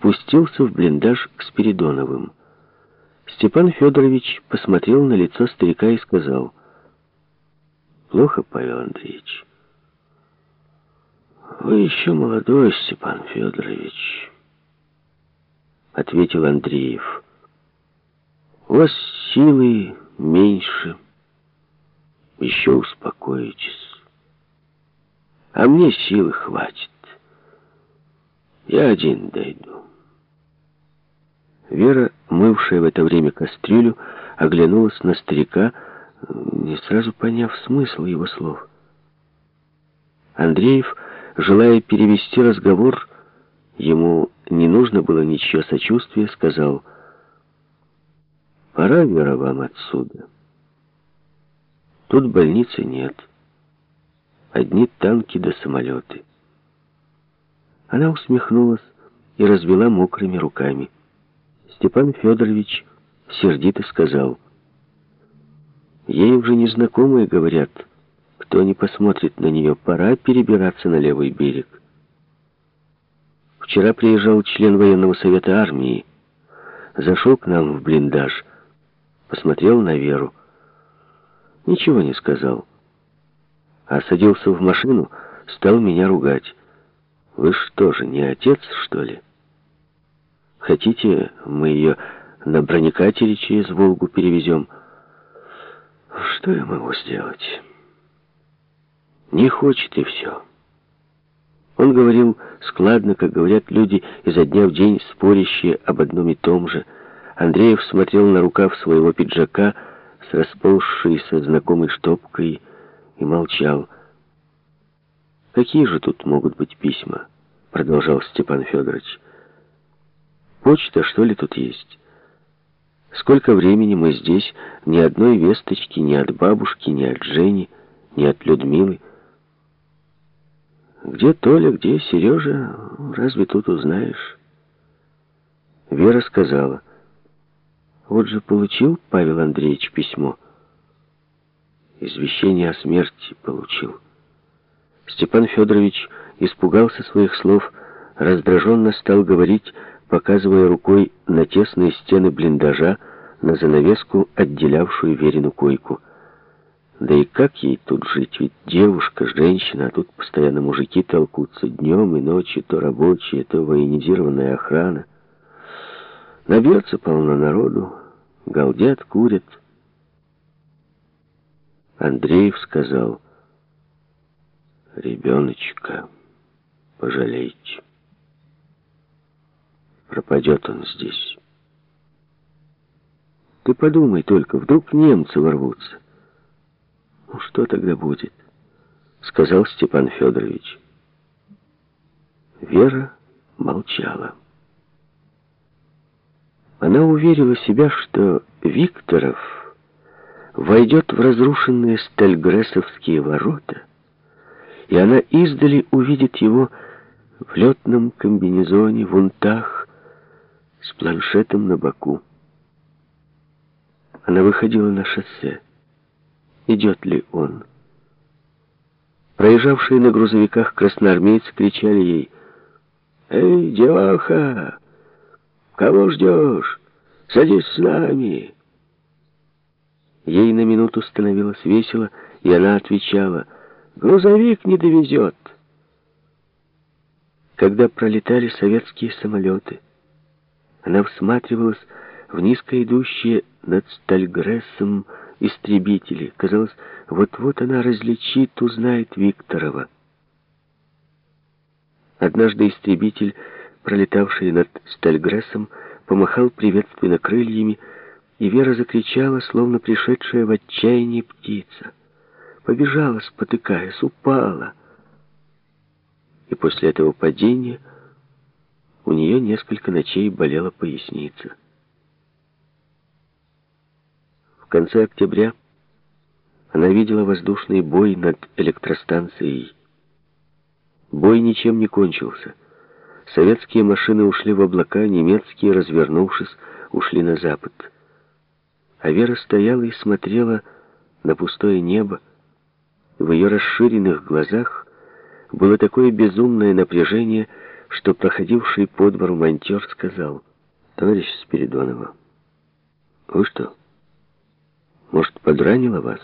спустился в блиндаж к Спиридоновым. Степан Федорович посмотрел на лицо старика и сказал, «Плохо, Павел Андреевич». «Вы еще молодой, Степан Федорович», — ответил Андреев. «У вас силы меньше, еще успокоитесь. А мне силы хватит. Я один дойду». Вера, мывшая в это время кастрюлю, оглянулась на старика, не сразу поняв смысл его слов. Андреев, желая перевести разговор, ему не нужно было ничего сочувствия, сказал, «Пора, Вера, вам отсюда. Тут больницы нет. Одни танки да самолеты». Она усмехнулась и развела мокрыми руками. Степан Федорович сердито сказал, «Ей уже незнакомые говорят, кто не посмотрит на нее, пора перебираться на левый берег». Вчера приезжал член военного совета армии, зашел к нам в блиндаж, посмотрел на Веру, ничего не сказал, а садился в машину, стал меня ругать. «Вы что же, не отец, что ли?» Хотите, мы ее на бронекатере через Волгу перевезем? Что я могу сделать? Не хочет и все. Он говорил складно, как говорят люди, изо дня в день спорящие об одном и том же. Андреев смотрел на рукав своего пиджака с расползшейся знакомой штопкой и молчал. «Какие же тут могут быть письма?» — продолжал Степан Федорович. Почта, что ли, тут есть? Сколько времени мы здесь, ни одной весточки ни от бабушки, ни от Жени, ни от Людмилы. Где Толя, где Сережа, разве тут узнаешь? Вера сказала, вот же получил Павел Андреевич письмо. Извещение о смерти получил. Степан Федорович испугался своих слов, раздраженно стал говорить, показывая рукой на тесные стены блиндажа, на занавеску, отделявшую Верину койку. Да и как ей тут жить? Ведь девушка, женщина, а тут постоянно мужики толкутся днем и ночью, то рабочие, то военизированная охрана. Набьется полно народу, галдят, курят. Андреев сказал, «Ребеночка, пожалейте». Пропадет он здесь. Ты подумай только, вдруг немцы ворвутся. Ну что тогда будет? Сказал Степан Федорович. Вера молчала. Она уверила себя, что Викторов войдет в разрушенные стальгрессовские ворота, и она издали увидит его в летном комбинезоне, в унтах, с планшетом на боку. Она выходила на шоссе. Идет ли он? Проезжавшие на грузовиках красноармейцы кричали ей «Эй, деваха, кого ждешь? Садись с нами!» Ей на минуту становилось весело, и она отвечала «Грузовик не довезет!» Когда пролетали советские самолеты, она всматривалась в низко идущие над Стальгрессом истребители. Казалось, вот-вот она различит, узнает Викторова. Однажды истребитель, пролетавший над Стальгрессом, помахал приветственно крыльями, и Вера закричала, словно пришедшая в отчаяние птица. Побежала, спотыкаясь, упала. И после этого падения у нее несколько ночей болела поясница. В конце октября она видела воздушный бой над электростанцией. Бой ничем не кончился. Советские машины ушли в облака, немецкие, развернувшись, ушли на запад. А Вера стояла и смотрела на пустое небо. В ее расширенных глазах было такое безумное напряжение, что проходивший по двору монтер сказал, «Товарищ Спиридонова, вы что, может, подранило вас?»